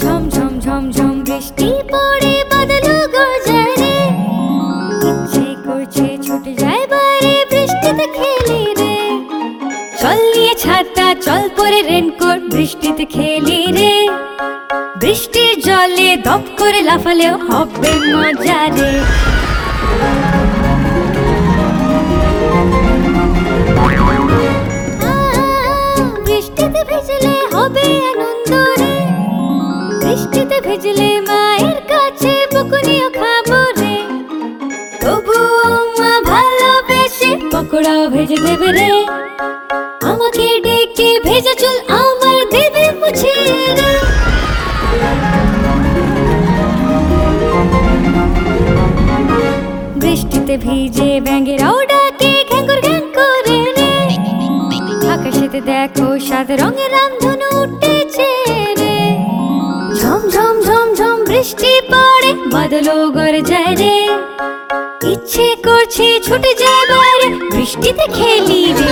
ঝম ঝম ঝম ঝম, বৃষ্টি পড়ে, বাদল করছে ছুটে যায় বাইরে বৃষ্টিতে খেলি রে। পরে রেনকোট বৃষ্টিতে খেলি রে। বৃষ্টির জলে দপ করে লাফালেও হবে মজা রে হবে আনন্দ রে বৃষ্টিতে ভিজলে মায়ের কাছে বকুনিও খাব রে তবুও মা ভালোবেসে পকোড়াও ভেজে দেবে রে। আমাকে ডেকে ভেজা চুল আমার দেবে মুছে রে। বৃষ্টিতে ভিজে ব্যাঙেরাও আকাশেতে দেখো সাত রঙের রামধনু উঠেছে রে। ঝমঝম ঝম ঝম ঝম বৃষ্টি পড়ে বাদলও গর্জায় রে। ইচ্ছে করছে ছুটে যাবার, বৃষ্টিতে খেলি রে।